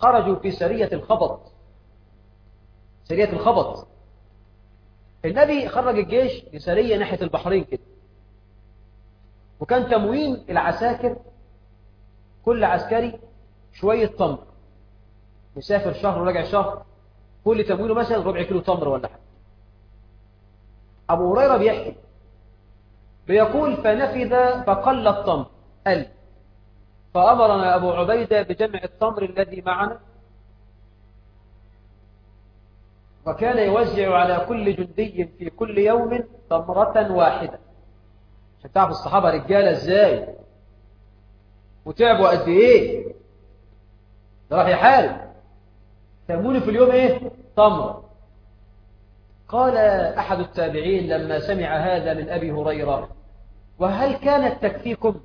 خرجوا في سرية الخبط. سرية الخبط. النبي خرج الجيش لسرية ناحية البحرين كده. وكان تموين العساكر كل عسكري شوية تمر. مسافر شهر وراجع شهر كل تموينه مثلا ربع كيلو تمر ولا حاجة. أبو هريرة بيحكي بيقول فنفذ فقل التمر. قل فأمرنا أبو عبيدة بجمع التمر الذي معنا. وكان يوزع على كل جندي في كل يوم تمرة واحدة. عشان تعرف الصحابة رجالة إزاي. وتعبوا قد إيه؟ ده راح يحارب. تأموني في اليوم إيه؟ تمر. قال أحد التابعين لما سمع هذا من أبي هريرة وهل كانت تكفيكم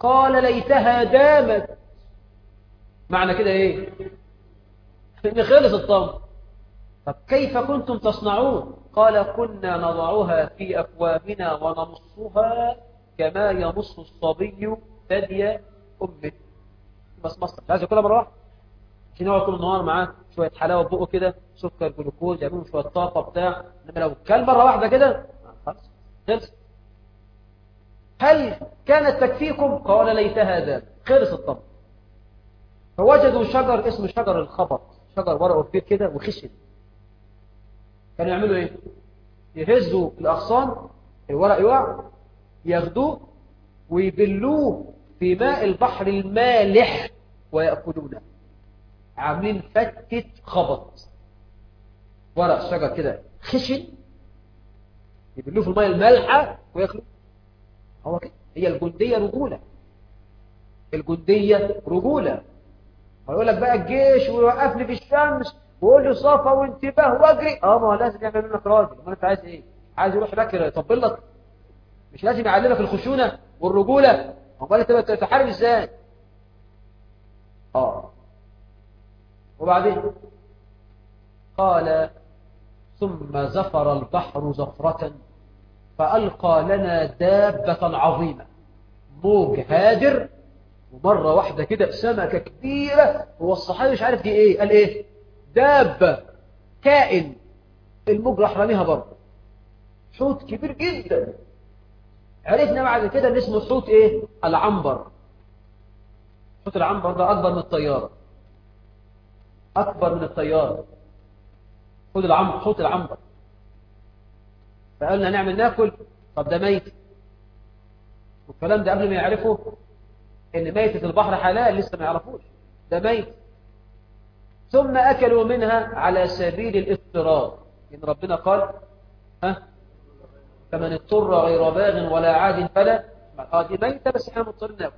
قال ليتها دامت. معنى كده إيه؟ إن خلص التمر طب كيف كنتم تصنعون؟ قال كنا نضعها في أفواهنا ونمصها كما يمص الصبي ثدي أمه. بس مصر. عايز ياكلها مرة واحدة؟ عشان يقعد طول النهار معاه شوية حلاوة بقه كده سكر جلوكوز يعملوا شوية طاقة بتاع. إنما لو كل مرة واحدة كده خلاص خلص هل كانت تكفيكم؟ قال ليتها ذا خلص الطبق فوجدوا شجر اسمه شجر الخبط. شجر ورقه كبير كده وخشن. كانوا يعملوا إيه؟ يهزوا الأغصان. الورق يقع ياخدوه ويبلوه في ماء البحر المالح ويأكلونه. عاملين فتة خبط. ورق شجر كده خشن. يبلوه في الماء المالحة وياكلوه هو كده. هي الجندية رجولة. الجندية رجولة. ويقول لك بقى الجيش ويوقفني في الشمس ويقول لي صفا وانتباه واجري. آه ما هو لازم يعمل منك راجل. ما أنت عايز إيه؟ عايز يروح لك يطبل لك مش لازم يعلمك الخشونة والرجولة. أمال أنت تحارب إزاي؟ آه. وبعدين؟ قال ثم زفر البحر زفرة فألقى لنا دابة عظيمة. موج هادر ومرة واحدة كده سمكة كبيرة هو الصحابي مش عارف دي إيه قال إيه؟ دابة. كائن. الموج راح رميها برضه. حوت كبير جدا. عرفنا بعد كده إن اسمه حوت إيه؟ العنبر. حوت العنبر ده أكبر من الطيارة. أكبر من الطيارة. العنبر حوت العنبر. فقالنا نعمل ناكل طب ده ميت. والكلام ده قبل ما يعرفوا إن ميتة البحر حلال لسه ما يعرفوش. ده ميت. ثم أكلوا منها على سبيل الاضطرار إن ربنا قال ها؟ فمن اضطر غير باغ ولا عاد فلا. آه دي ميتة بس إحنا مضطرين ناكل.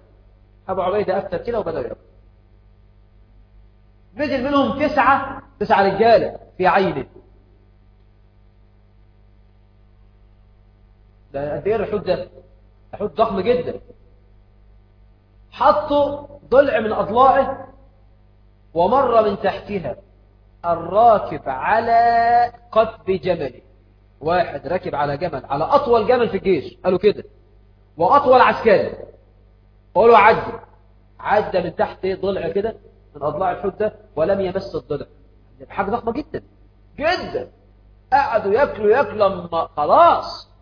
أبو عبيدة أفتر كده وبدأوا ياكل. نزل منهم تسعة تسعة رجالة في عينه ده قد إيه الحوت ده؟ الحوت ضخم جدا. حطوا ضلع من أضلاعه ومر من تحتها الراكب على قطب جمله واحد راكب على جمل على أطول جمل في الجيش. قالوا كده. وأطول عسكري. قالوا عدي. عدى من تحت ضلع كده من أضلاع الحوت ده ولم يمس الضلع. حاجة ضخمة جدا. جدا. قعدوا ياكلوا ياكلوا خلاص.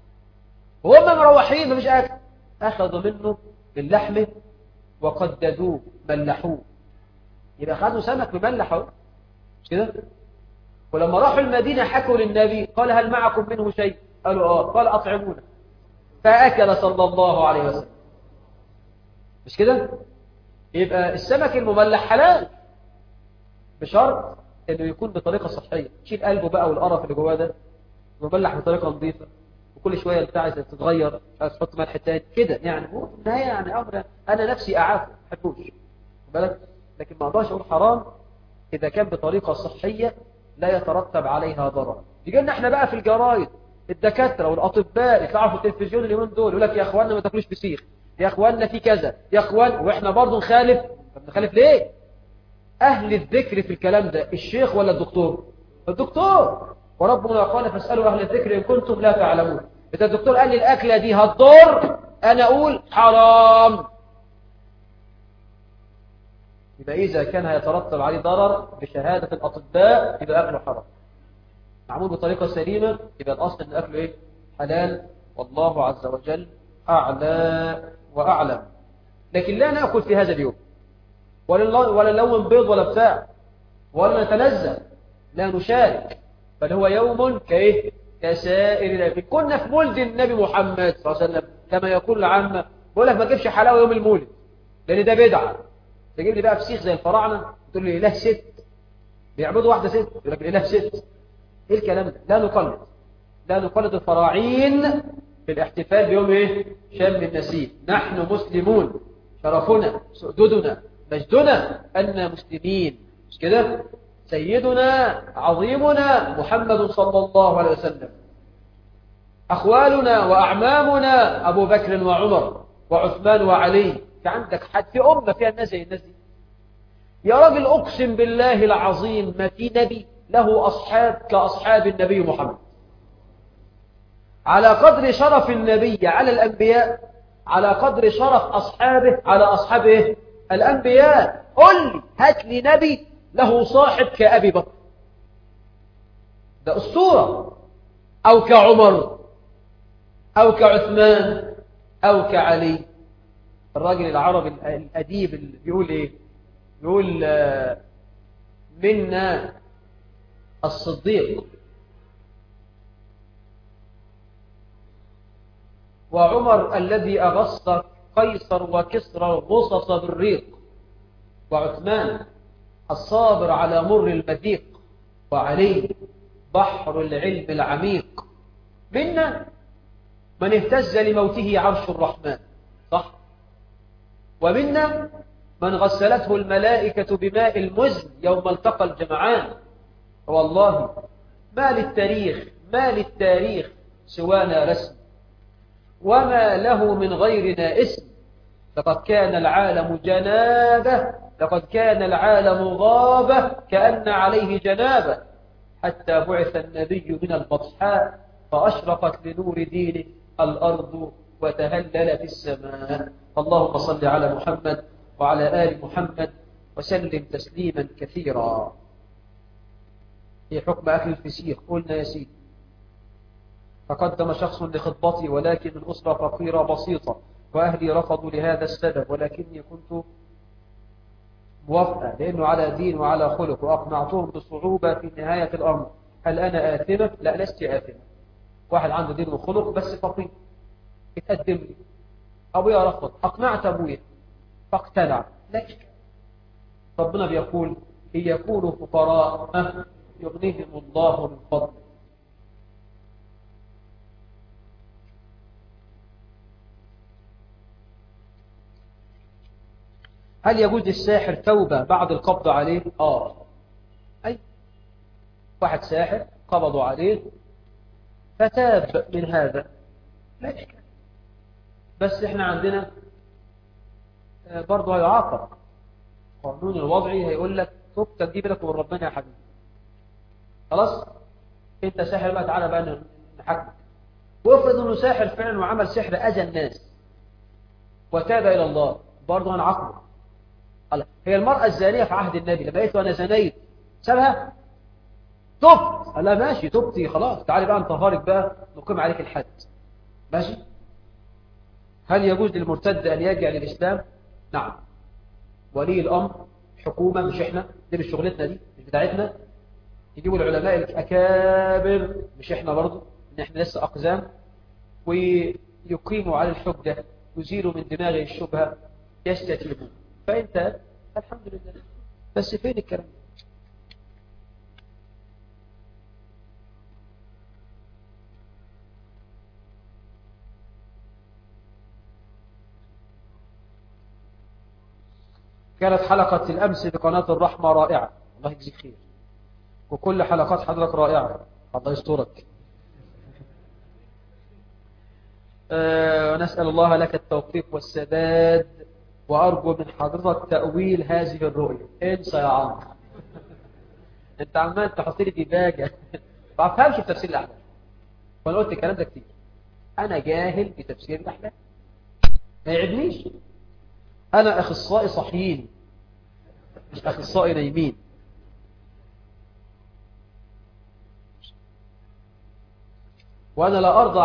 وهم مروحين مفيش أكل أخذوا منه من وقددوه ملحوه يبقى خدوا سمك مملح اهو مش كده؟ ولما راحوا المدينة حكوا للنبي قال هل معكم منه شيء؟ قالوا آه. قال أطعمونا. فأكل صلى الله عليه وسلم. مش كده؟ يبقى السمك المملح حلال. بشرط إنه يكون بطريقة صحية. تشيل قلبه بقى والقرف اللي جواه ده. مملح بطريقة نظيفة. وكل شوية عايز تتغير عايز تحط ملح تاني كده يعني. هو في النهاية يعني أمر أنا نفسي أعافه ما أحبوش بالك؟ لكن ما أقدرش أقول حرام إذا كان بطريقة صحية لا يترتب عليها ضرر. يجي لنا إحنا بقى في الجرايد الدكاترة والأطباء يطلعوا في التلفزيون اليومين دول يقول لك يا إخواننا ما تاكلوش فسيخ يا إخواننا في كذا يا إخوان وإحنا برضه نخالف. طب نخالف ليه؟ أهل الذكر في الكلام ده الشيخ ولا الدكتور؟ الدكتور. وربنا قال فاسألوا أهل الذكر إن كنتم لا تعلمون. إذا الدكتور قال لي الأكلة دي هتضر أنا أقول حرام. يبقى إذا كان هيترتب عليه ضرر بشهادة الأطباء يبقى أكله حرام. معمول بطريقة سليمة يبقى الأصل أن أكله إيه؟ حلال. والله عز وجل أعلى وأعلم. لكن لا نأكل في هذا اليوم. ولا ولا نلون بيض ولا بتاع. ولا نتلذذ. لا نشارك. بل هو يوم كإيه؟ كسائر الأيام كنا في مولد النبي محمد صلى الله عليه وسلم كما يقول العامة بقول لك ما تجيبش حلاوة يوم المولد لأن ده بدعة. تجيب لي بقى فسيخ زي الفراعنة تقول لي إله ست. بيعبدوا واحدة ست يقول لك إله ست. إيه الكلام ده؟ لا نقلد. لا نقلد الفراعين في الاحتفال بيوم إيه؟ شم النسيم نحن مسلمون. شرفنا سؤددنا مجدنا أن مسلمين. مش كده؟ سيدنا عظيمنا محمد صلى الله عليه وسلم. أخوالنا وأعمامنا أبو بكر وعمر وعثمان وعلي. في عندك حد؟ في أمة فيها الناس زي الناس دي. يا راجل أقسم بالله العظيم ما في نبي له أصحاب كأصحاب النبي محمد. على قدر شرف النبي على الأنبياء على قدر شرف أصحابه على أصحابه الأنبياء قل لي هات لي نبي له صاحب كأبي بكر. ده أسطورة. أو كعمر. أو كعثمان. أو كعلي. الراجل العربي الأديب اللي بيقول إيه؟ بيقول منا الصديق. وعمر الذي أغص قيصر وكسرى غصص بالريق. وعثمان. الصابر على مر المذيق وعلي بحر العلم العميق. منا من اهتز لموته عرش الرحمن صح؟ ومنا من غسلته الملائكة بماء المزن يوم التقى الجمعان. والله ما للتاريخ ما للتاريخ سوانا رسم وما له من غيرنا اسم. لقد كان العالم جنابة لقد كان العالم غابة كأن عليه جنابة حتى بعث النبي من البطحاء فأشرقت لنور دينه الأرض وتهلل في السماء. اللهم صل على محمد وعلى آل محمد وسلم تسليما كثيرا. في حكم أكل الفسيخ قلنا يا سيدي فقدم شخص لخطبتي ولكن من أسرة فقيرة بسيطة وأهلي رفضوا لهذا السبب ولكني كنت موافقة لأنه على دين وعلى خلق وأقنعتهم بصعوبة في نهاية الأمر. هل أنا آثمة؟ لا لست آثمة واحد عنده دين وخلق بس فقير اتقدم لي. أبويا رفض. أقنعت أبويا. فاقتنع. إشكال ربنا بيقول إن يكونوا فقراء يغنيهم الله من فضله. هل يجوز للساحر توبة بعد القبض عليه؟ آه. أي. واحد ساحر قبضوا عليه فتاب من هذا. لا بس إحنا عندنا برضه هيعاقب. القانون الوضعي هيقول لك توبتك دي بينك وبين ربنا يا حبيبي. خلاص؟ أنت ساحر بقى تعالى بقى نحكمك وافرض إنه ساحر فعلا وعمل سحر أذى الناس وتاب إلى الله برضه هنعاقبه. هي المرأة الزانية في عهد النبي لما قالت له أنا زنيت. سابها؟ تبت قال لها ماشي تبتي خلاص. تعالي بقى انطهارك بقى نقيم عليك الحد. ماشي؟ هل يجوز للمرتد أن يرجع للإسلام نعم. ولي الأمر حكومة مش إحنا. دي مش شغلتنا دي مش بتاعتنا. يجيبوا العلماء الأكابر مش إحنا برضو إن إحنا لسه أقزام. ويقيموا على الحجة يزيلوا من دماغه الشبهة يستتيبوا فأنت الحمد لله. بس فين الكلام؟ كانت حلقة الأمس بقناة الرحمة رائعة. الله يجزيك خير. وكل حلقات حضرتك رائعة. الله يسترك. أه نسأل الله لك التوفيق والسداد. وأرجو من حضرتك تأويل هذه الرؤية. انسى يا عمرو أنت عمال تحط لي ديباجة ما بفهمش في تفسير الأحلام وأنا قلت الكلام ده كتير. أنا جاهل بتفسير الأحلام ما يعبنيش أنا أخصائي صحيين الأخصائي نايمين. وأنا لا أرضى